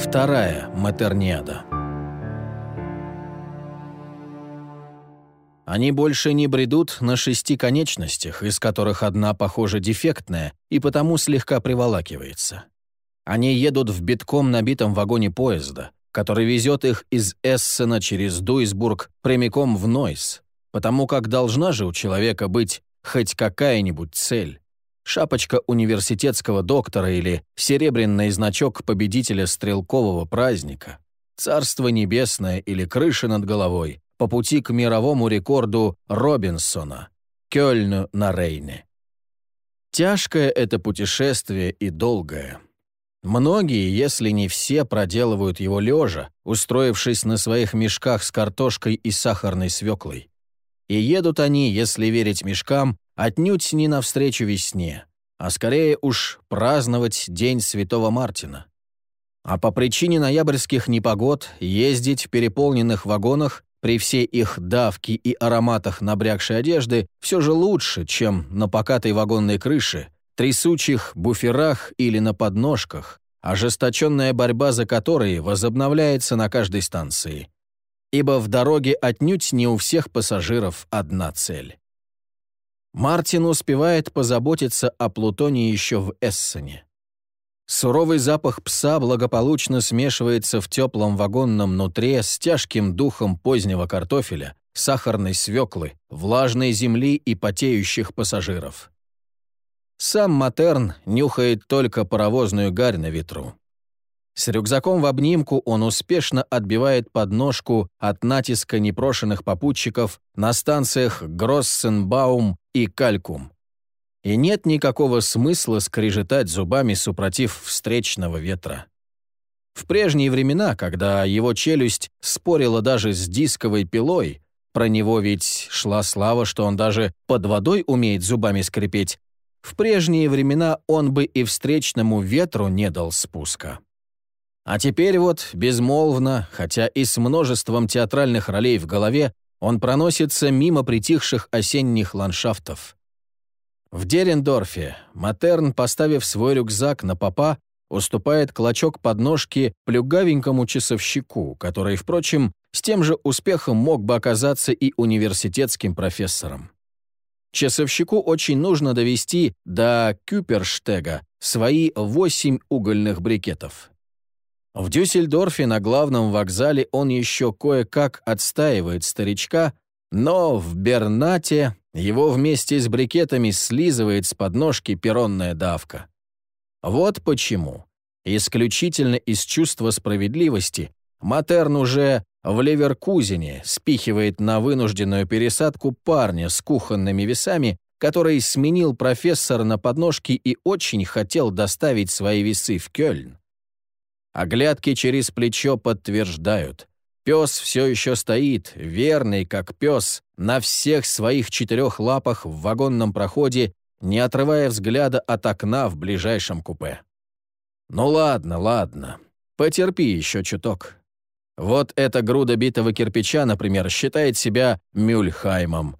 Вторая Матерниада. Они больше не бредут на шести конечностях, из которых одна, похоже, дефектная и потому слегка приволакивается. Они едут в битком набитом вагоне поезда, который везет их из Эссена через Дуйсбург прямиком в Нойс, потому как должна же у человека быть хоть какая-нибудь цель. Шапочка университетского доктора или серебряный значок победителя стрелкового праздника, царство небесное или крыша над головой, по пути к мировому рекорду Робинсона, Кёльну на Рейне. Тяжкое это путешествие и долгое. Многие, если не все, проделывают его лежа, устроившись на своих мешках с картошкой и сахарной свеклой. И едут они, если верить мешкам, отнюдь не навстречу весне, а скорее уж праздновать День Святого Мартина. А по причине ноябрьских непогод ездить в переполненных вагонах при всей их давке и ароматах набрякшей одежды все же лучше, чем на покатой вагонной крыше, трясучих буферах или на подножках, ожесточенная борьба за которые возобновляется на каждой станции. Ибо в дороге отнюдь не у всех пассажиров одна цель. Мартин успевает позаботиться о Плутоне еще в Эссене. Суровый запах пса благополучно смешивается в теплом вагонном нутре с тяжким духом позднего картофеля, сахарной свеклы, влажной земли и потеющих пассажиров. Сам Матерн нюхает только паровозную гарь на ветру. С рюкзаком в обнимку он успешно отбивает подножку от натиска непрошенных попутчиков на станциях Гроссенбаум и Калькум. И нет никакого смысла скрежетать зубами супротив встречного ветра. В прежние времена, когда его челюсть спорила даже с дисковой пилой, про него ведь шла слава, что он даже под водой умеет зубами скрипеть, в прежние времена он бы и встречному ветру не дал спуска. А теперь вот, безмолвно, хотя и с множеством театральных ролей в голове, он проносится мимо притихших осенних ландшафтов. В Дерендорфе Матерн, поставив свой рюкзак на попа, уступает клочок подножки плюгавенькому часовщику, который, впрочем, с тем же успехом мог бы оказаться и университетским профессором. Часовщику очень нужно довести до Кюперштега свои восемь угольных брикетов. В Дюссельдорфе на главном вокзале он еще кое-как отстаивает старичка, но в Бернате его вместе с брикетами слизывает с подножки перронная давка. Вот почему. Исключительно из чувства справедливости Матерн уже в Леверкузене спихивает на вынужденную пересадку парня с кухонными весами, который сменил профессора на подножке и очень хотел доставить свои весы в Кёльн. Оглядки через плечо подтверждают. Пес все еще стоит, верный как пес, на всех своих четырех лапах в вагонном проходе, не отрывая взгляда от окна в ближайшем купе. Ну ладно, ладно, потерпи еще чуток. Вот эта груда битого кирпича, например, считает себя Мюльхаймом.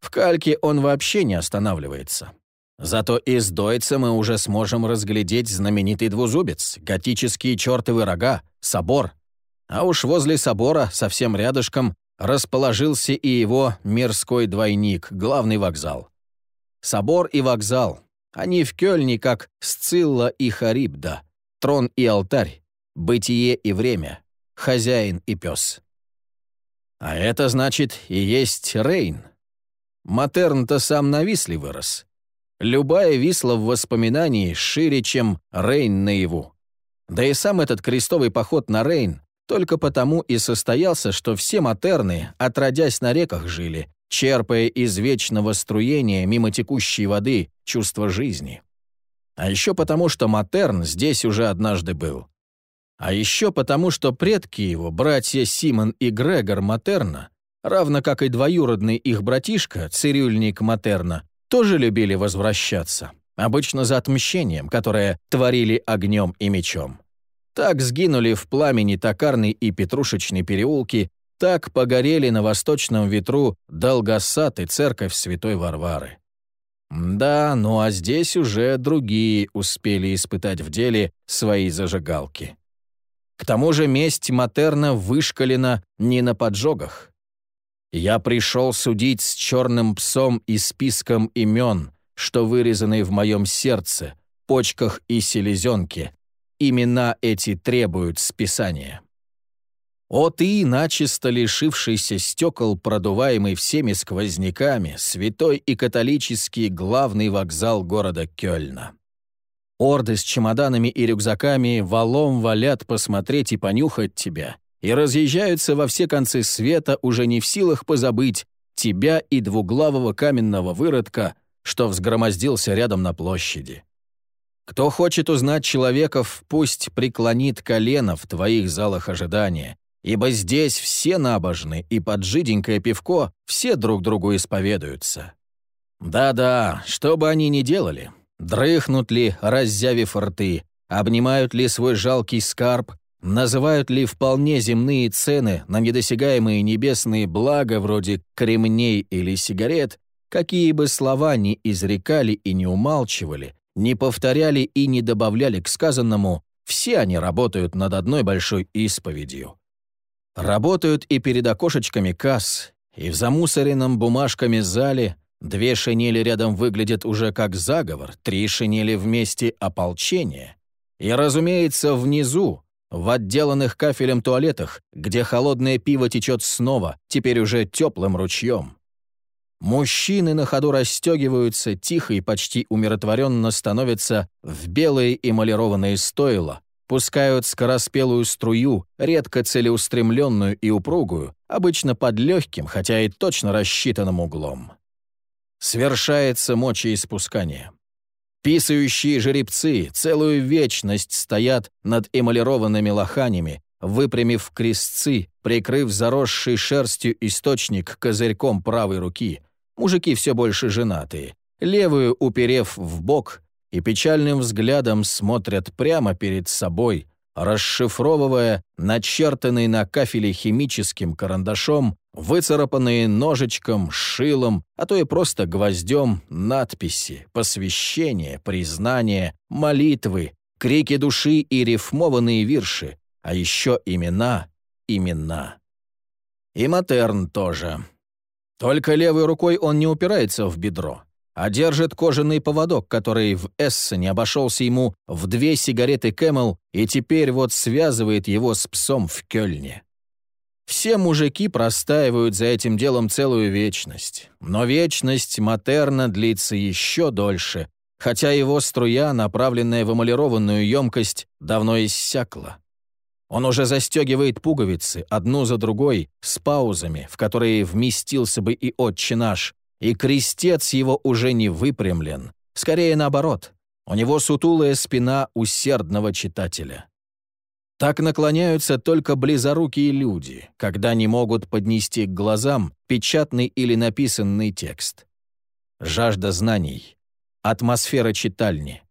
В кальке он вообще не останавливается. Зато из Дойца мы уже сможем разглядеть знаменитый двузубец, готические чертовы рога, собор — а уж возле собора, совсем рядышком, расположился и его мирской двойник, главный вокзал. Собор и вокзал. Они в Кёльне как Сцилла и Харибда, трон и алтарь, бытие и время, хозяин и пес. А это значит и есть Рейн. Матерн-то сам на Висле вырос. Любая Висла в воспоминании шире, чем Рейн наяву. Да и сам этот крестовый поход на Рейн только потому и состоялся, что все матерны, отродясь на реках, жили, черпая из вечного струения мимо текущей воды чувство жизни. А еще потому, что Матерн здесь уже однажды был. А еще потому, что предки его, братья Симон и Грегор Матерна, равно как и двоюродный их братишка, цирюльник Матерна, тоже любили возвращаться, обычно за отмщением, которое творили огнем и мечом. Так сгинули в пламени Токарный и Петрушечный переулки, так погорели на восточном ветру Долгосад и церковь Святой Варвары. Да, ну а здесь уже другие успели испытать в деле свои зажигалки. К тому же месть Матерна вышкалена не на поджогах. Я пришел судить с черным псом и списком имен, что вырезаны в моем сердце, почках и селезенке. Имена эти требуют списания. О ты, начисто лишившийся стекол, продуваемый всеми сквозняками, святой и католический главный вокзал города Кёльна. Орды с чемоданами и рюкзаками валом валят посмотреть и понюхать тебя, и разъезжаются во все концы света, уже не в силах позабыть тебя и двуглавого каменного выродка, что взгромоздился рядом на площади. Кто хочет узнать человеков, пусть преклонит колено в твоих залах ожидания, ибо здесь все набожны, и под жиденькое пивко все друг другу исповедуются. Да-да, что бы они ни делали, дрыхнут ли, раззявив рты, обнимают ли свой жалкий скарб, Называют ли вполне земные цены на недосягаемые небесные блага вроде кремней или сигарет, какие бы слова ни изрекали и не умалчивали, не повторяли и не добавляли к сказанному, все они работают над одной большой исповедью. Работают и перед окошечками касс, и в замусоренном бумажками зале две шинели рядом выглядят уже как заговор, три шинели вместе — ополчение. И, разумеется, внизу, в отделанных кафелем туалетах, где холодное пиво течет снова, теперь уже теплым ручьем. Мужчины на ходу расстегиваются, тихо и почти умиротворенно становятся в белые эмалированные стойла, пускают скороспелую струю, редко целеустремленную и упругую, обычно под легким, хотя и точно рассчитанным углом. Свершается мочеиспускание. Писающие жеребцы целую вечность стоят над эмалированными лоханями, выпрямив крестцы, прикрыв заросший шерстью источник козырьком правой руки. Мужики все больше женатые. Левую уперев в бок и печальным взглядом смотрят прямо перед собой, расшифровывая начертанный на кафеле химическим карандашом, выцарапанные ножичком, шилом, а то и просто гвоздем надписи, посвящения, признания, молитвы, крики души и рифмованные вирши, а еще имена, имена. И Матерн тоже. Только левой рукой он не упирается в бедро а держит кожаный поводок, который в Эссене обошелся ему в две сигареты Кэмел и теперь вот связывает его с псом в Кёльне. Все мужики простаивают за этим делом целую вечность, но вечность Матерна длится еще дольше, хотя его струя, направленная в эмалированную емкость, давно иссякла. Он уже застегивает пуговицы, одну за другой, с паузами, в которые вместился бы и отче наш, и крестец его уже не выпрямлен. Скорее наоборот, у него сутулая спина усердного читателя. Так наклоняются только близорукие люди, когда не могут поднести к глазам печатный или написанный текст. Жажда знаний, атмосфера читальни,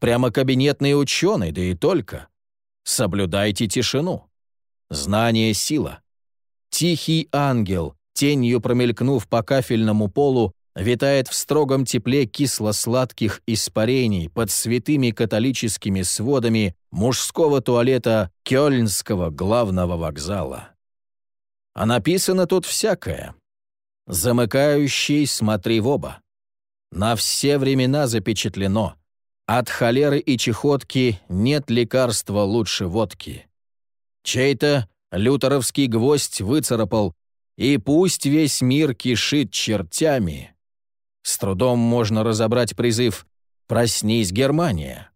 прямо кабинетный ученый, да и только. Соблюдайте тишину. Знание — сила. Тихий ангел, тенью промелькнув по кафельному полу, витает в строгом тепле кисло-сладких испарений под святыми католическими сводами мужского туалета Кёльнского главного вокзала. А написано тут всякое. «Замыкающий, смотри в оба». На все времена запечатлено. От холеры и чехотки нет лекарства лучше водки. Чей-то лютеровский гвоздь выцарапал и пусть весь мир кишит чертями. С трудом можно разобрать призыв «Проснись, Германия».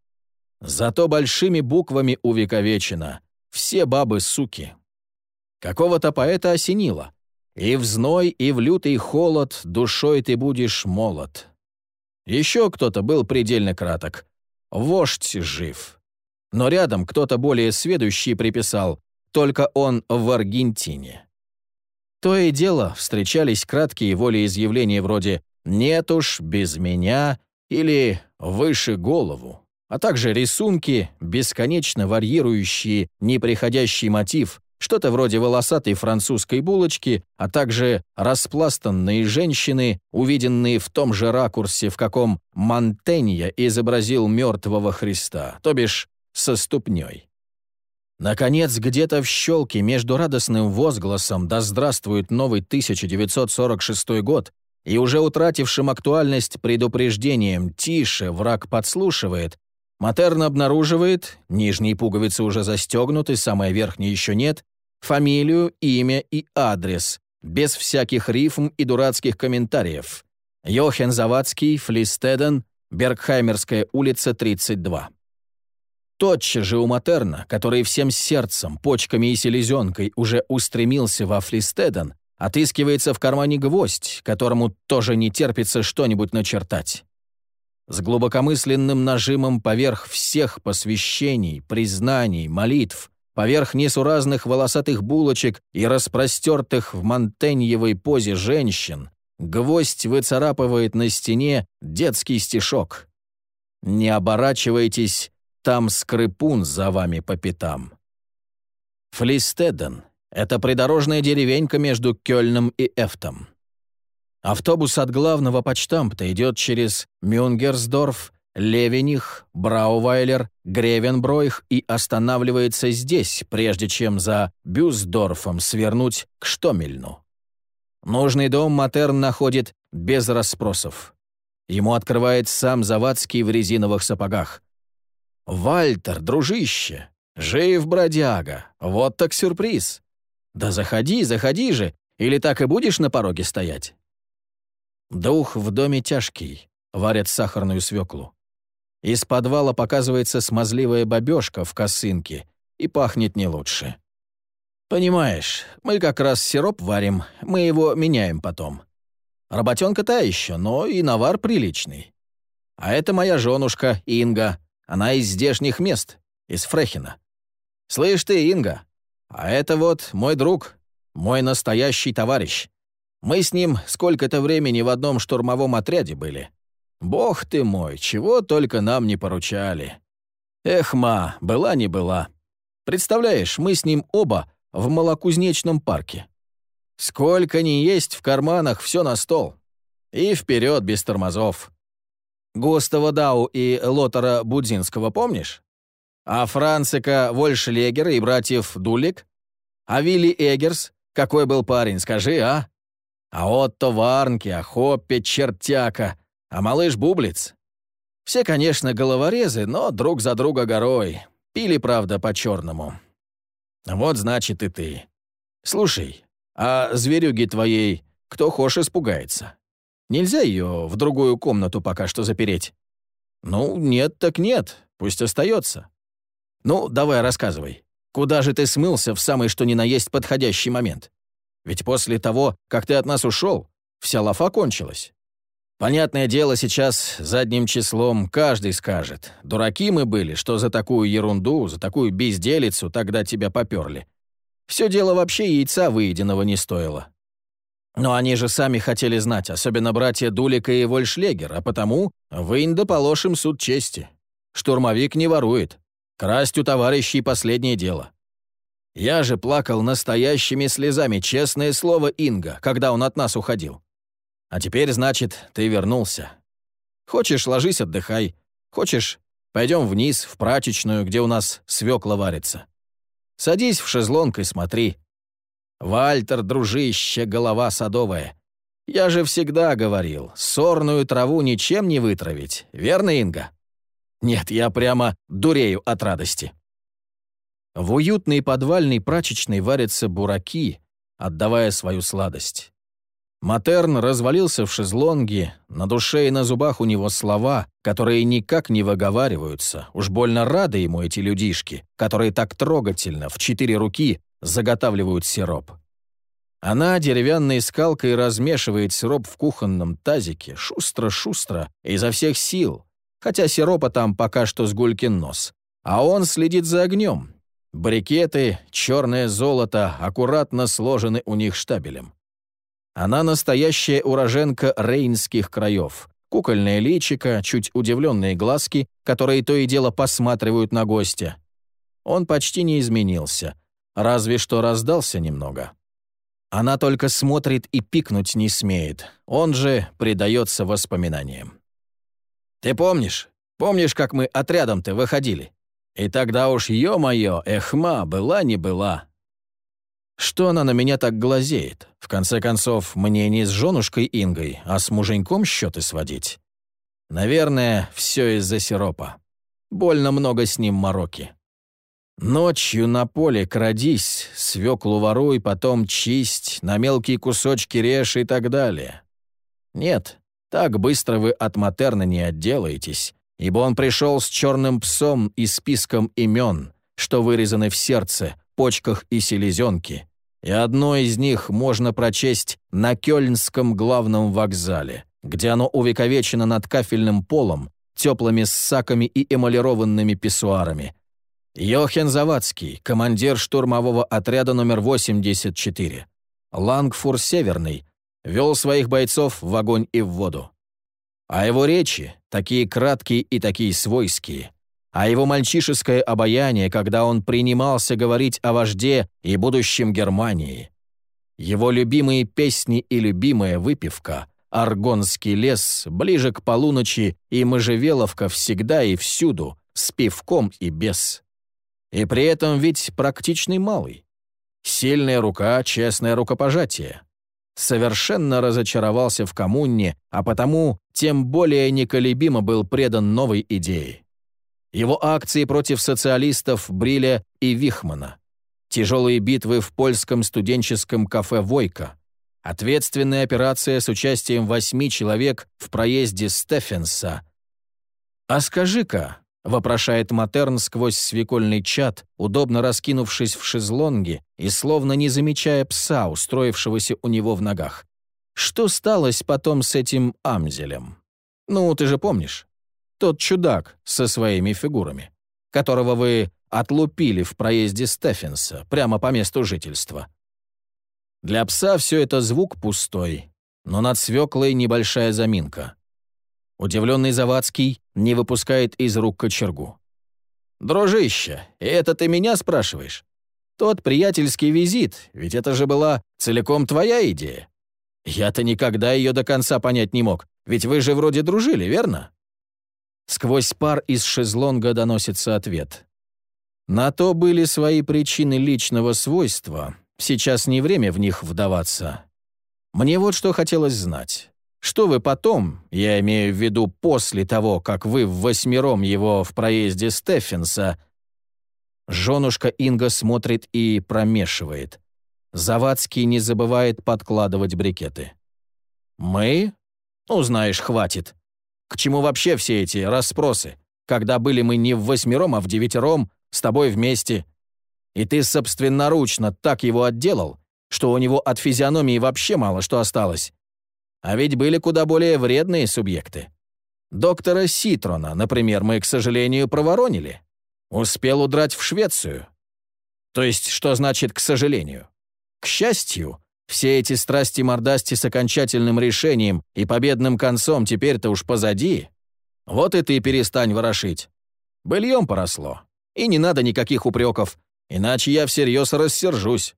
Зато большими буквами увековечено «Все бабы суки». Какого-то поэта осенило. И в зной, и в лютый холод душой ты будешь молод. Еще кто-то был предельно краток. Вождь жив. Но рядом кто-то более сведущий приписал, только он в Аргентине. То и дело встречались краткие волеизъявления вроде «нет уж, без меня» или «выше голову», а также рисунки, бесконечно варьирующие неприходящий мотив, что-то вроде волосатой французской булочки, а также распластанные женщины, увиденные в том же ракурсе, в каком Монтенья изобразил мертвого Христа, то бишь со ступней. Наконец, где-то в щелке между радостным возгласом «Да здравствует новый 1946 год» и уже утратившим актуальность предупреждением «Тише, враг подслушивает», Матерна обнаруживает, нижние пуговицы уже застегнуты, самая верхняя еще нет, фамилию, имя и адрес, без всяких рифм и дурацких комментариев. Йохен Завадский, Флистеден, Бергхаймерская улица, 32. Тотчас же у Матерна, который всем сердцем, почками и селезенкой уже устремился во Флистеден, отыскивается в кармане гвоздь, которому тоже не терпится что-нибудь начертать. С глубокомысленным нажимом поверх всех посвящений, признаний, молитв, поверх несуразных волосатых булочек и распростертых в монтеньевой позе женщин, гвоздь выцарапывает на стене детский стишок. «Не оборачивайтесь, там скрипун за вами по пятам». Флистеден — это придорожная деревенька между Кёльном и Эфтом. Автобус от главного почтамта идет через Мюнгерсдорф, Левених, Браувайлер, Гревенбройх и останавливается здесь, прежде чем за Бюсдорфом свернуть к Штомельну. Нужный дом Матерн находит без расспросов. Ему открывает сам Завадский в резиновых сапогах. «Вальтер, дружище! Жив, бродяга! Вот так сюрприз! Да заходи, заходи же, или так и будешь на пороге стоять?» Дух в доме тяжкий, варят сахарную свеклу. Из подвала показывается смазливая бабёшка в косынке и пахнет не лучше. «Понимаешь, мы как раз сироп варим, мы его меняем потом. Работенка та еще, но и навар приличный. А это моя женушка, Инга, она из здешних мест, из Фрехина. Слышь ты, Инга, а это вот мой друг, мой настоящий товарищ. Мы с ним сколько-то времени в одном штурмовом отряде были. Бог ты мой, чего только нам не поручали. Эх, ма, была не была. Представляешь, мы с ним оба в малокузнечном парке. Сколько ни есть в карманах, все на стол. И вперед без тормозов. Густава Дау и Лотара Будзинского помнишь? А Францика Вольшлегера и братьев Дулик? А Вилли Эггерс? Какой был парень, скажи, а? А Отто Варнки, а Хоппе Чертяка, а малыш Бублиц. Все, конечно, головорезы, но друг за друга горой. Пили, правда, по-черному. Вот значит и ты. Слушай, а зверюги твоей кто хошь испугается? Нельзя ее в другую комнату пока что запереть? Ну, нет так нет, пусть остается. Ну, давай рассказывай. Куда же ты смылся в самый что ни на есть подходящий момент? Ведь после того, как ты от нас ушел, вся лафа кончилась. Понятное дело, сейчас задним числом каждый скажет. Дураки мы были, что за такую ерунду, за такую безделицу тогда тебя поперли. Все дело вообще яйца выеденного не стоило. Но они же сами хотели знать, особенно братья Дулика и Вольшлегер, а потому вынь да положим суд чести. Штурмовик не ворует. Красть у товарищей последнее дело. Я же плакал настоящими слезами, честное слово, Инга, когда он от нас уходил. А теперь, значит, ты вернулся. Хочешь, ложись, отдыхай. Хочешь, пойдем вниз, в прачечную, где у нас свекла варится. Садись в шезлонг и смотри. Вальтер, дружище, голова садовая. Я же всегда говорил, сорную траву ничем не вытравить, верно, Инга? Нет, я прямо дурею от радости. В уютной подвальной прачечной варятся бураки, отдавая свою сладость. Матерн развалился в шезлонге, на душе и на зубах у него слова, которые никак не выговариваются. Уж больно рады ему эти людишки, которые так трогательно, в четыре руки, заготавливают сироп. Она деревянной скалкой размешивает сироп в кухонном тазике, шустро-шустро, изо всех сил, хотя сиропа там пока что с гулькин нос. А он следит за огнем, Брикеты, черное золото аккуратно сложены у них штабелем. Она настоящая уроженка рейнских краев. Кукольное личико, чуть удивленные глазки, которые то и дело посматривают на гостя. Он почти не изменился, разве что раздался немного. Она только смотрит и пикнуть не смеет, он же предается воспоминаниям. «Ты помнишь? Помнишь, как мы отрядом-то выходили? И тогда уж, ё-моё, эхма, была не была. Что она на меня так глазеет? В конце концов, мне не с женушкой Ингой, а с муженьком счеты сводить. Наверное, все из-за сиропа. Больно много с ним мороки. Ночью на поле крадись, свеклу воруй, потом чисть, на мелкие кусочки режь и так далее. Нет, так быстро вы от Матерна не отделаетесь, ибо он пришел с черным псом и списком имен, что вырезаны в сердце, почках и селезенке, и одно из них можно прочесть на Кёльнском главном вокзале, где оно увековечено над кафельным полом, теплыми ссаками и эмалированными писсуарами, Йохен Завадский, командир штурмового отряда номер 84. Лангфур Северный вел своих бойцов в огонь и в воду. А его речи, такие краткие и такие свойские, а его мальчишеское обаяние, когда он принимался говорить о вожде и будущем Германии, его любимые песни и любимая выпивка, Аргонский лес, ближе к полуночи и Можжевеловка всегда и всюду, с пивком и без. И при этом ведь практичный малый. Сильная рука, честное рукопожатие. Совершенно разочаровался в коммуне, а потому тем более неколебимо был предан новой идее. Его акции против социалистов Бриля и Вихмана. Тяжелые битвы в польском студенческом кафе «Войка». Ответственная операция с участием восьми человек в проезде Стефенса. «А скажи-ка, — вопрошает Матерн сквозь свекольный чат, удобно раскинувшись в шезлонге и словно не замечая пса, устроившегося у него в ногах. «Что сталось потом с этим Амзелем? Ну, ты же помнишь? Тот чудак со своими фигурами, которого вы отлупили в проезде Стефенса, прямо по месту жительства. Для пса все это звук пустой, но над свеклой небольшая заминка. Удивленный Завадский не выпускает из рук кочергу. «Дружище, это ты меня спрашиваешь? Тот приятельский визит, ведь это же была целиком твоя идея. Я-то никогда ее до конца понять не мог, ведь вы же вроде дружили, верно?» Сквозь пар из шезлонга доносится ответ. На то были свои причины личного свойства. Сейчас не время в них вдаваться. Мне вот что хотелось знать. Что вы потом, я имею в виду после того, как вы в восьмером его в проезде Стефенса...» Женушка Инга смотрит и промешивает. Завадский не забывает подкладывать брикеты. «Мы? Ну, знаешь, хватит. К чему вообще все эти расспросы? Когда были мы не в восьмером, а в девятером, с тобой вместе. И ты собственноручно так его отделал, что у него от физиономии вообще мало что осталось. А ведь были куда более вредные субъекты. Доктора Ситрона, например, мы, к сожалению, проворонили. Успел удрать в Швецию. То есть, что значит «к сожалению»? К счастью, все эти страсти-мордасти с окончательным решением и победным концом теперь-то уж позади. Вот и ты перестань ворошить. Быльем поросло. И не надо никаких упреков, иначе я всерьез рассержусь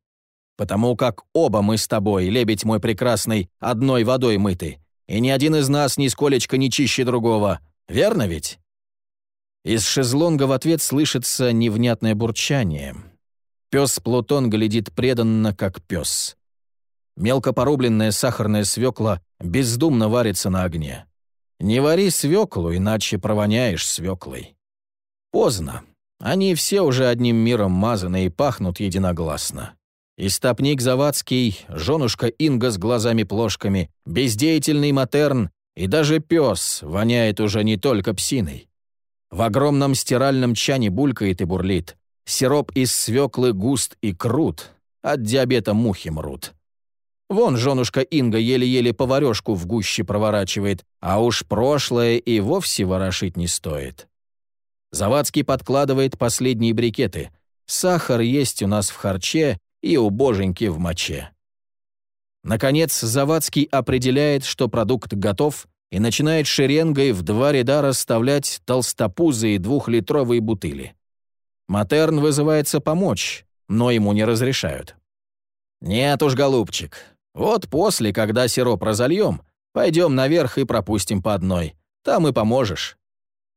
потому как оба мы с тобой, лебедь мой прекрасный, одной водой мыты, и ни один из нас нисколечко не чище другого. Верно ведь?» Из шезлонга в ответ слышится невнятное бурчание. Пес Плутон глядит преданно, как пес. Мелко порубленная сахарная свекла бездумно варится на огне. Не вари свеклу, иначе провоняешь свеклой. Поздно. Они все уже одним миром мазаны и пахнут единогласно. Истопник Завадский, женушка Инга с глазами-плошками, бездеятельный матерн и даже пес воняет уже не только псиной. В огромном стиральном чане булькает и бурлит. Сироп из свеклы густ и крут, от диабета мухи мрут. Вон женушка Инга еле-еле поварешку в гуще проворачивает, а уж прошлое и вовсе ворошить не стоит. Завадский подкладывает последние брикеты. Сахар есть у нас в харче, и у боженьки в моче. Наконец, Завадский определяет, что продукт готов, и начинает шеренгой в два ряда расставлять толстопузые двухлитровые бутыли. Матерн вызывается помочь, но ему не разрешают. «Нет уж, голубчик, вот после, когда сироп разольем, пойдем наверх и пропустим по одной. Там и поможешь.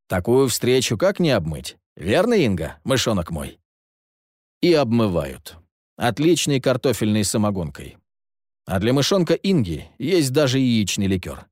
Такую встречу как не обмыть? Верно, Инга, мышонок мой? И обмывают. Отличной картофельной самогонкой. А для мышонка Инги есть даже яичный ликер.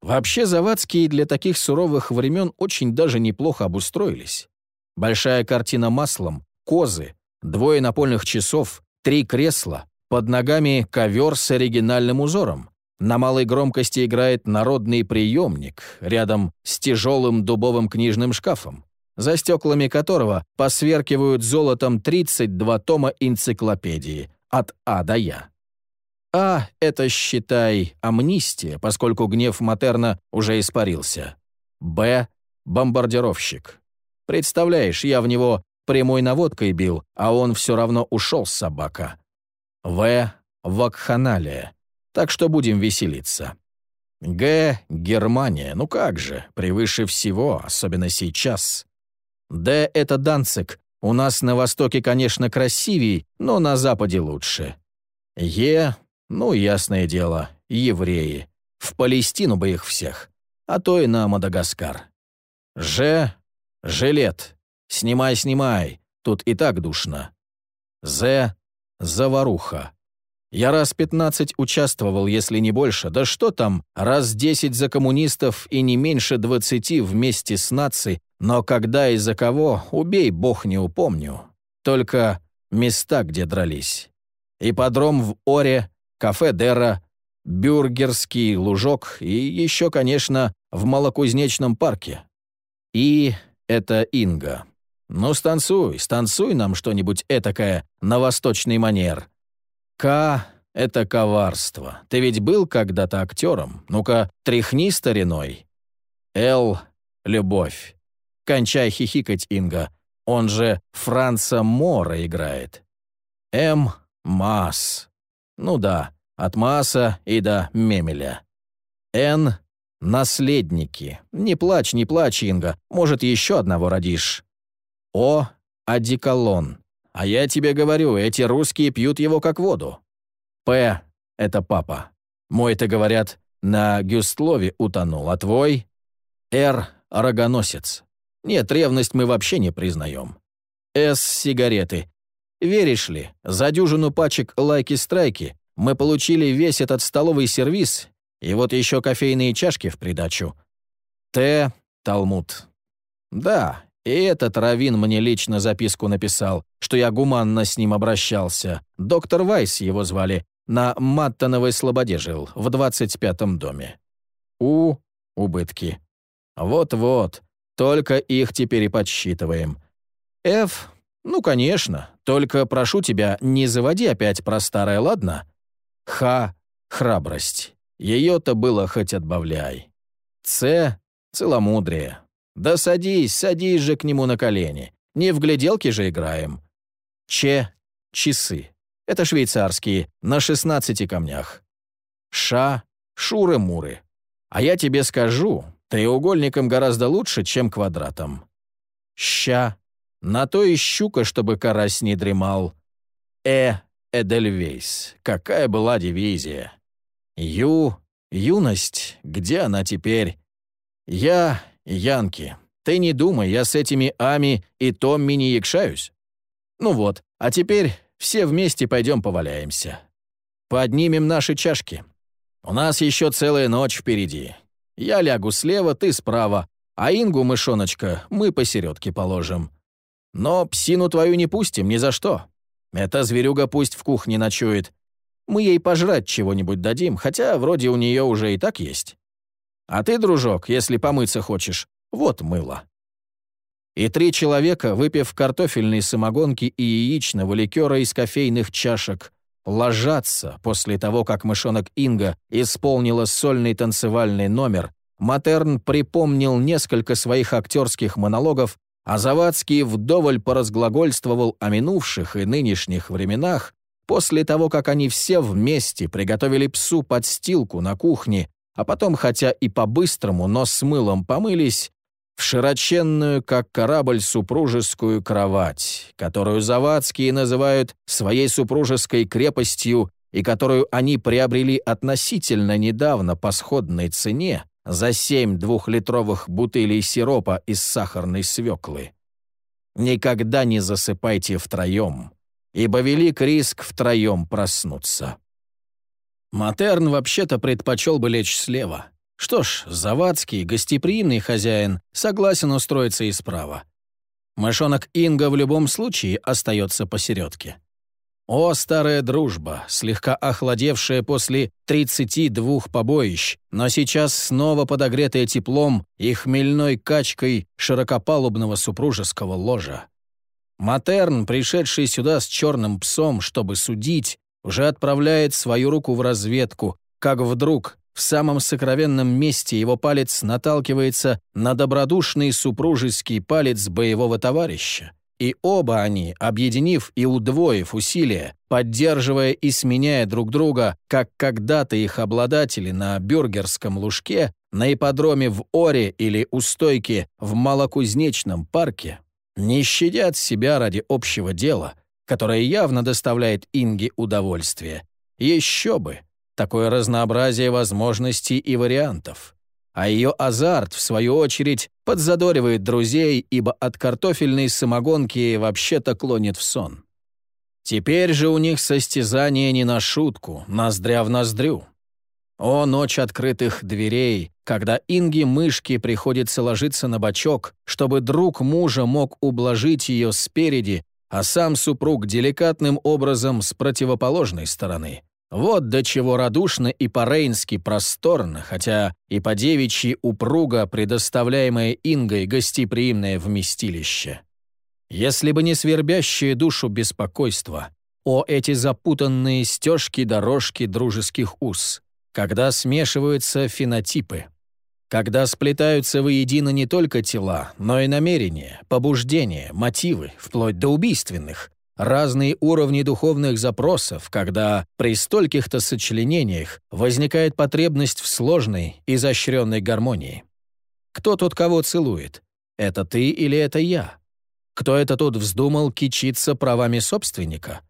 Вообще, завадские для таких суровых времен очень даже неплохо обустроились. Большая картина маслом, козы, двое напольных часов, три кресла, под ногами ковер с оригинальным узором. На малой громкости играет народный приемник, рядом с тяжелым дубовым книжным шкафом, за стеклами которого посверкивают золотом 32 тома энциклопедии от А до Я. А — это, считай, амнистия, поскольку гнев Матерна уже испарился. Б — бомбардировщик. Представляешь, я в него прямой наводкой бил, а он все равно ушел, собака. В — вакханалия. Так что будем веселиться. Г — Германия, ну как же, превыше всего, особенно сейчас. Д — это Данцик. У нас на Востоке, конечно, красивей, но на Западе лучше. Е ну, ясное дело, евреи. В Палестину бы их всех. А то и на Мадагаскар. Ж. Жилет. Снимай, снимай. Тут и так душно. З. Заваруха. Я раз пятнадцать участвовал, если не больше. Да что там, раз десять за коммунистов и не меньше двадцати вместе с нацией. Но когда и за кого, убей, бог не упомню. Только места, где дрались. Ипподром в Оре, кафе «Дерра», бюргерский лужок и еще, конечно, в малокузнечном парке. И это Инга. Ну, станцуй, станцуй нам что-нибудь этакое на восточный манер. К — это коварство. Ты ведь был когда-то актером. Ну-ка, тряхни стариной. Л — любовь. Кончай хихикать, Инга. Он же Франца Мора играет. М — масс. Ну да, от Мааса и до Мемеля. Н — наследники. Не плачь, не плачь, Инга, может, еще одного родишь. О — одеколон. А я тебе говорю, эти русские пьют его как воду. П — это папа. Мой-то, говорят, на Гюстлове утонул, а твой? Р — рогоносец. Нет, ревность мы вообще не признаем. С — сигареты. Веришь ли, за дюжину пачек лайки-страйки мы получили весь этот столовый сервиз, и вот еще кофейные чашки в придачу. Т. Талмуд. Да, и этот Равин мне лично записку написал, что я гуманно с ним обращался. Доктор Вайс его звали, на Маттоновой Слободе жил, в 25-м доме. У. Убытки. Вот-вот, только их теперь и подсчитываем. Ф. Ну, конечно, только прошу тебя, не заводи опять про старое, ладно? Х — храбрость. Ее-то было хоть отбавляй. Ц — целомудрие. Да садись, садись же к нему на колени. Не в гляделки же играем. Ч — часы. Это швейцарские, на 16 камнях. Ша — шуры-муры. А я тебе скажу, треугольником гораздо лучше, чем квадратом. Ща — на то и щука, чтобы карась не дремал. Э Эдельвейс. Какая была дивизия? Ю, юность, где она теперь? Я, Янки. Ты не думай, я с этими Ами и Томми не якшаюсь. Ну вот, а теперь все вместе пойдем поваляемся. Поднимем наши чашки. У нас еще целая ночь впереди. Я лягу слева, ты справа, а Ингу, мышоночка, мы посередке положим. Но псину твою не пустим ни за что. Эта зверюга пусть в кухне ночует. Мы ей пожрать чего-нибудь дадим, хотя вроде у нее уже и так есть. А ты, дружок, если помыться хочешь, вот мыло». И три человека, выпив картофельные самогонки и яичного ликера из кофейных чашек, ложатся после того, как мышонок Инга исполнила сольный танцевальный номер, Матерн припомнил несколько своих актерских монологов а Завадский вдоволь поразглагольствовал о минувших и нынешних временах после того, как они все вместе приготовили псу подстилку на кухне, а потом, хотя и по-быстрому, но с мылом помылись, в широченную, как корабль, супружескую кровать, которую Завадские называют своей супружеской крепостью и которую они приобрели относительно недавно по сходной цене, за семь двухлитровых бутылей сиропа из сахарной свеклы. никогда не засыпайте втроем, ибо велик риск втроем проснуться. Матерн вообще-то предпочел бы лечь слева. Что ж, Завадский, гостеприимный хозяин, согласен устроиться и справа. Мышонок Инга в любом случае остается посередке. О, старая дружба, слегка охладевшая после 32 побоищ, но сейчас снова подогретая теплом и хмельной качкой широкопалубного супружеского ложа. Матерн, пришедший сюда с черным псом, чтобы судить, уже отправляет свою руку в разведку, как вдруг в самом сокровенном месте его палец наталкивается на добродушный супружеский палец боевого товарища. И оба они, объединив и удвоив усилия, поддерживая и сменяя друг друга, как когда-то их обладатели на бюргерском лужке, на ипподроме в Оре или у стойки в Малокузнечном парке, не щадят себя ради общего дела, которое явно доставляет Инге удовольствие. Еще бы! Такое разнообразие возможностей и вариантов а ее азарт, в свою очередь, подзадоривает друзей, ибо от картофельной самогонки вообще-то клонит в сон. Теперь же у них состязание не на шутку, ноздря в ноздрю. О, ночь открытых дверей, когда Инге мышке приходится ложиться на бочок, чтобы друг мужа мог ублажить ее спереди, а сам супруг деликатным образом с противоположной стороны. Вот до чего радушно и по-рейнски просторно, хотя и по-девичьи упруго предоставляемое Ингой гостеприимное вместилище. Если бы не свербящее душу беспокойство, о эти запутанные стежки-дорожки дружеских уз, когда смешиваются фенотипы, когда сплетаются воедино не только тела, но и намерения, побуждения, мотивы, вплоть до убийственных, разные уровни духовных запросов, когда при стольких-то сочленениях возникает потребность в сложной, изощренной гармонии. Кто тут кого целует? Это ты или это я? Кто это тут вздумал кичиться правами собственника?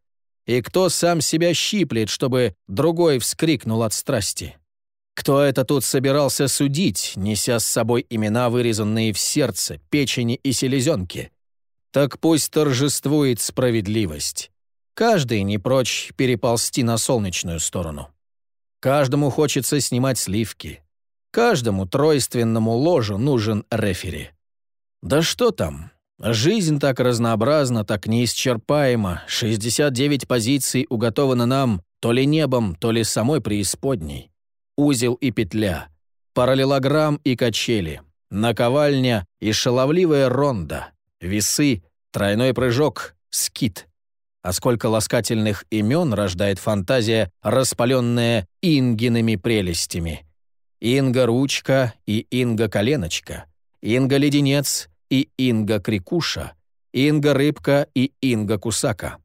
И кто сам себя щиплет, чтобы другой вскрикнул от страсти? Кто это тут собирался судить, неся с собой имена, вырезанные в сердце, печени и селезенке? Так пусть торжествует справедливость. Каждый не прочь переползти на солнечную сторону. Каждому хочется снимать сливки. Каждому тройственному ложу нужен рефери. Да что там? Жизнь так разнообразна, так неисчерпаема. 69 позиций уготовано нам то ли небом, то ли самой преисподней. Узел и петля, параллелограмм и качели, наковальня и шаловливая ронда, весы, тройной прыжок, скит. А сколько ласкательных имен рождает фантазия, распаленная Ингиными прелестями. Инга-ручка и Инга-коленочка, Инга-леденец и Инга-крикуша, Инга-рыбка и Инга-кусака,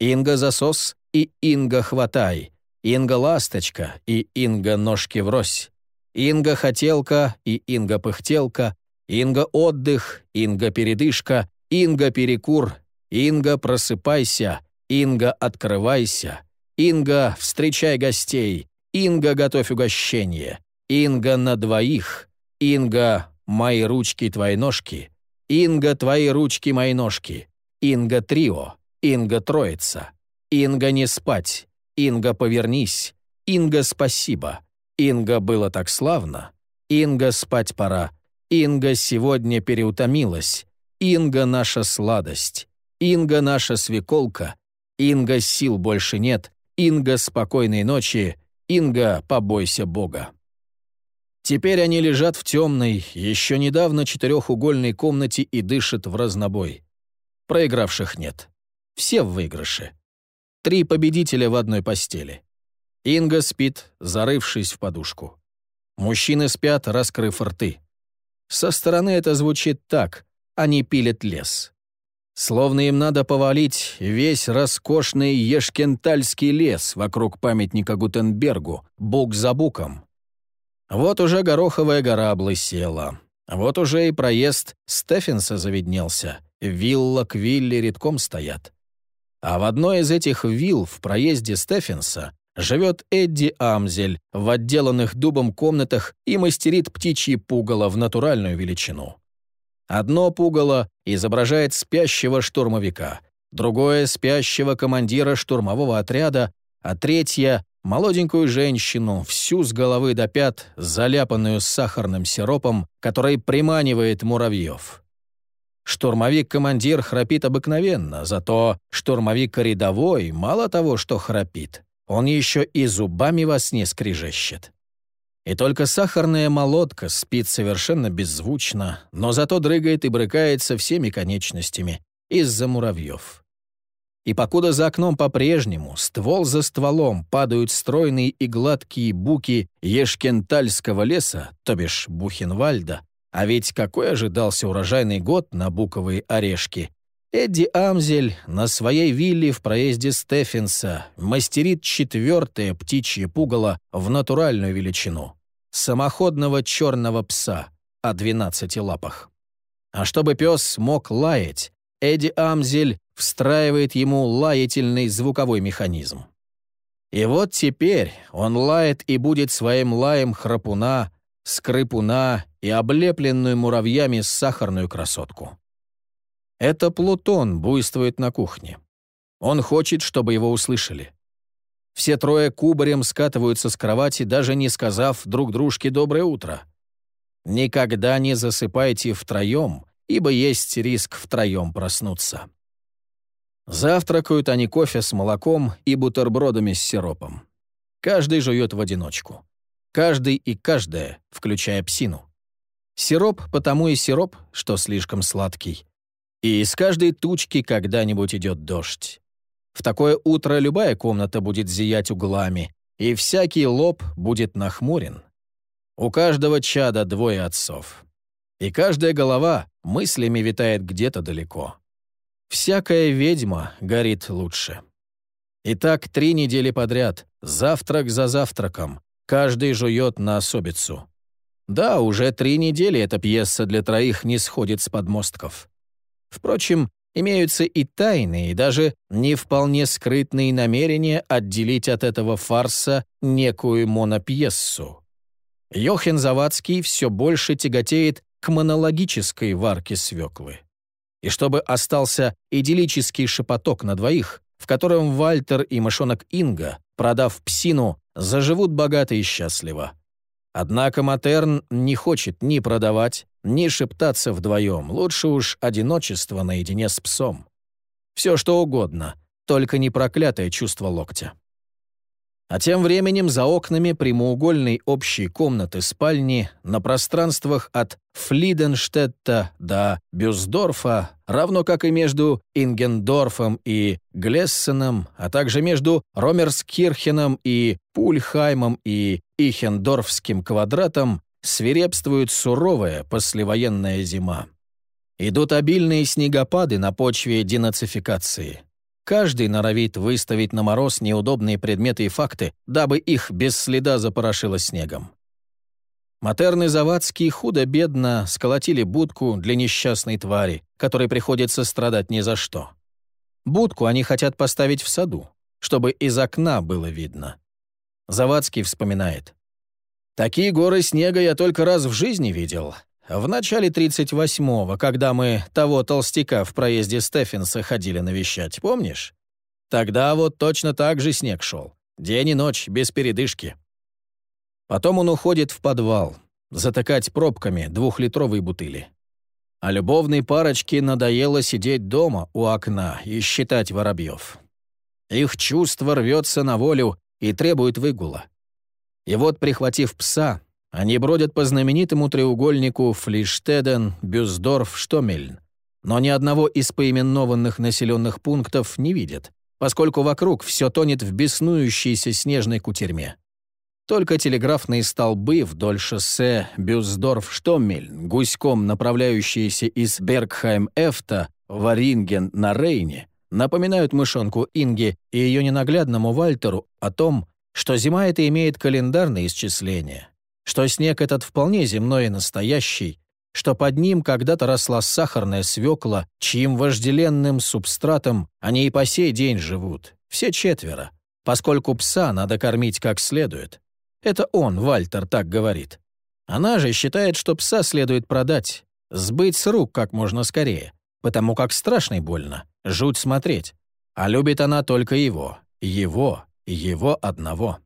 Инга-засос и Инга-хватай, Инга-ласточка и Инга-ножки врозь, Инга-хотелка и Инга-пыхтелка, Инга-отдых, Инга-передышка, Инга-перекур, Инга, просыпайся, Инга, открывайся, Инга, встречай гостей, Инга, готовь угощение, Инга, на двоих, Инга, мои ручки, твои ножки, Инга, твои ручки, мои ножки, Инга, трио, Инга, троица, Инга, не спать, Инга, повернись, Инга, спасибо, Инга, было так славно, Инга, спать пора, Инга сегодня переутомилась, Инга наша сладость, Инга наша свеколка, Инга сил больше нет, Инга спокойной ночи, Инга побойся Бога. Теперь они лежат в темной, еще недавно четырехугольной комнате и дышат в разнобой. Проигравших нет. Все в выигрыше. Три победителя в одной постели. Инга спит, зарывшись в подушку. Мужчины спят, раскрыв рты. Со стороны это звучит так они пилят лес. Словно им надо повалить весь роскошный Ешкентальский лес вокруг памятника Гутенбергу, бук за буком. Вот уже Гороховая гора облысела. Вот уже и проезд Стефенса заведнелся. Вилла к вилле редком стоят. А в одной из этих вилл в проезде Стефенса живет Эдди Амзель в отделанных дубом комнатах и мастерит птичьи пугало в натуральную величину. Одно пугало изображает спящего штурмовика, другое — спящего командира штурмового отряда, а третье — молоденькую женщину, всю с головы до пят, заляпанную сахарным сиропом, который приманивает муравьев. Штурмовик-командир храпит обыкновенно, зато штурмовик-рядовой мало того, что храпит, он еще и зубами во сне скрежещет. И только сахарная молотка спит совершенно беззвучно, но зато дрыгает и брыкается всеми конечностями из-за муравьев. И покуда за окном по-прежнему, ствол за стволом, падают стройные и гладкие буки Ешкентальского леса, то бишь Бухенвальда, а ведь какой ожидался урожайный год на буковые орешки, Эдди Амзель на своей вилле в проезде Стефенса мастерит четвертое птичье пугало в натуральную величину — самоходного черного пса о 12 лапах. А чтобы пес мог лаять, Эдди Амзель встраивает ему лаятельный звуковой механизм. И вот теперь он лает и будет своим лаем храпуна, скрипуна и облепленную муравьями сахарную красотку. Это Плутон буйствует на кухне. Он хочет, чтобы его услышали. Все трое кубарем скатываются с кровати, даже не сказав друг дружке «доброе утро». Никогда не засыпайте втроем, ибо есть риск втроем проснуться. Завтракают они кофе с молоком и бутербродами с сиропом. Каждый жует в одиночку. Каждый и каждая, включая псину. Сироп потому и сироп, что слишком сладкий. И из каждой тучки когда-нибудь идет дождь. В такое утро любая комната будет зиять углами, и всякий лоб будет нахмурен. У каждого чада двое отцов. И каждая голова мыслями витает где-то далеко. Всякая ведьма горит лучше. И так три недели подряд, завтрак за завтраком, каждый жует на особицу. Да, уже три недели эта пьеса для троих не сходит с подмостков. Впрочем, имеются и тайные, и даже не вполне скрытные намерения отделить от этого фарса некую монопьессу. Йохен Завадский все больше тяготеет к монологической варке свеклы. И чтобы остался идиллический шепоток на двоих, в котором Вальтер и мышонок Инга, продав псину, заживут богато и счастливо. Однако Матерн не хочет ни продавать, ни шептаться вдвоем, лучше уж одиночество наедине с псом. Все что угодно, только не проклятое чувство локтя. А тем временем за окнами прямоугольной общей комнаты спальни на пространствах от Флиденштетта до Бюсдорфа, равно как и между Ингендорфом и Глессеном, а также между Ромерскирхеном и Пульхаймом и Ихендорфским квадратом, свирепствует суровая послевоенная зима. Идут обильные снегопады на почве денацификации. Каждый норовит выставить на мороз неудобные предметы и факты, дабы их без следа запорошило снегом. Матерны Завадский худо-бедно сколотили будку для несчастной твари, которой приходится страдать ни за что. Будку они хотят поставить в саду, чтобы из окна было видно. Завадский вспоминает. «Такие горы снега я только раз в жизни видел. В начале 38-го, когда мы того толстяка в проезде Стефенса ходили навещать, помнишь? Тогда вот точно так же снег шел. День и ночь, без передышки. Потом он уходит в подвал, затыкать пробками двухлитровые бутыли. А любовной парочке надоело сидеть дома у окна и считать воробьев. Их чувство рвется на волю и требует выгула. И вот, прихватив пса, они бродят по знаменитому треугольнику Флиштеден, Бюсдорф, Штомельн, но ни одного из поименованных населенных пунктов не видят, поскольку вокруг все тонет в беснующейся снежной кутерьме. Только телеграфные столбы вдоль шоссе Бюсдорф-Штоммель, гуськом направляющиеся из Бергхайм-Эфта в Оринген на Рейне, напоминают мышонку Инге и ее ненаглядному Вальтеру о том, что зима это имеет календарное исчисление, что снег этот вполне земной и настоящий, что под ним когда-то росла сахарная свекла, чьим вожделенным субстратом они и по сей день живут, все четверо, поскольку пса надо кормить как следует. Это он, Вальтер, так говорит. Она же считает, что пса следует продать. Сбыть с рук как можно скорее, потому как страшно и больно, жуть смотреть. А любит она только его, его, его одного.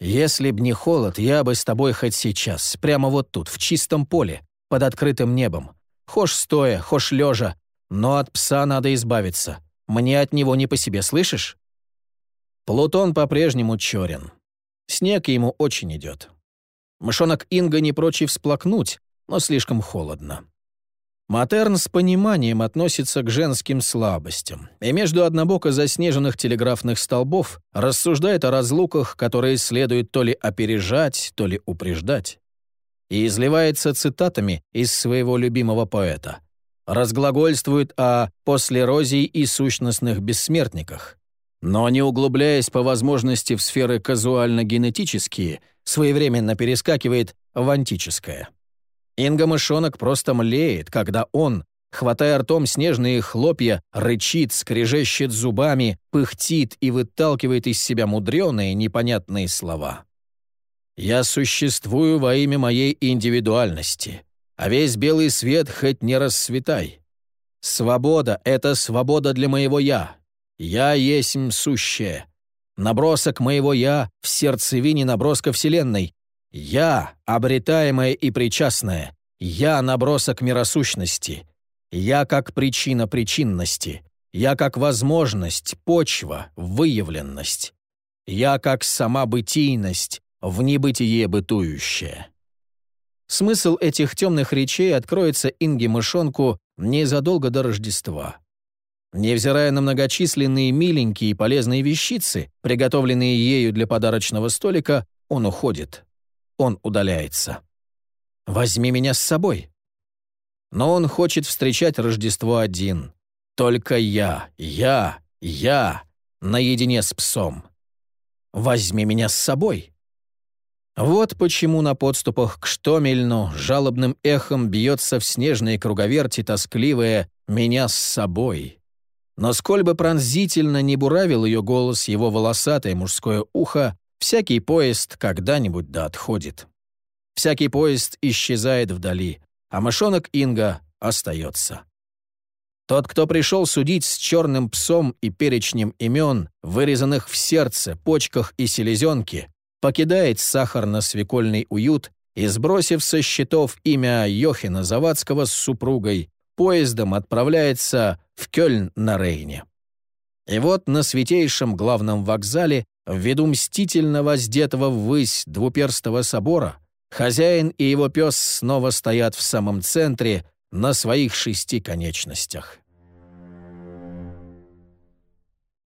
Если б не холод, я бы с тобой хоть сейчас, прямо вот тут, в чистом поле, под открытым небом. Хошь стоя, хошь лежа, но от пса надо избавиться. Мне от него не по себе, слышишь? Плутон по-прежнему черен. Снег ему очень идет. Мышонок Инга не прочь всплакнуть, но слишком холодно. Матерн с пониманием относится к женским слабостям, и между однобоко заснеженных телеграфных столбов рассуждает о разлуках, которые следует то ли опережать, то ли упреждать. И изливается цитатами из своего любимого поэта. Разглагольствует о послерозии и сущностных бессмертниках. Но не углубляясь по возможности в сферы казуально-генетические, своевременно перескакивает в антическое. Инга Мышонок просто млеет, когда он, хватая ртом снежные хлопья, рычит, скрежещет зубами, пыхтит и выталкивает из себя мудреные, непонятные слова. «Я существую во имя моей индивидуальности, а весь белый свет хоть не расцветай. Свобода — это свобода для моего «я». Я есмь сущее. Набросок моего «я» в сердцевине наброска Вселенной, я — обретаемое и причастное. Я — набросок миросущности. Я как причина причинности. Я как возможность, почва, выявленность. Я как сама бытийность, в небытие бытующее. Смысл этих темных речей откроется Инге Мышонку незадолго до Рождества. Невзирая на многочисленные миленькие и полезные вещицы, приготовленные ею для подарочного столика, он уходит он удаляется. «Возьми меня с собой». Но он хочет встречать Рождество один. Только я, я, я, наедине с псом. «Возьми меня с собой». Вот почему на подступах к Штомельну жалобным эхом бьется в снежные круговерти тоскливое «меня с собой». Но сколь бы пронзительно не буравил ее голос его волосатое мужское ухо, Всякий поезд когда-нибудь да отходит. Всякий поезд исчезает вдали, а мышонок Инга остается. Тот, кто пришел судить с черным псом и перечнем имен, вырезанных в сердце, почках и селезенке, покидает сахарно-свекольный уют и, сбросив со счетов имя Йохина Завадского с супругой, поездом отправляется в Кёльн на Рейне. И вот на святейшем главном вокзале Ввиду мстительно воздетого ввысь двуперстого собора, хозяин и его пес снова стоят в самом центре на своих шести конечностях.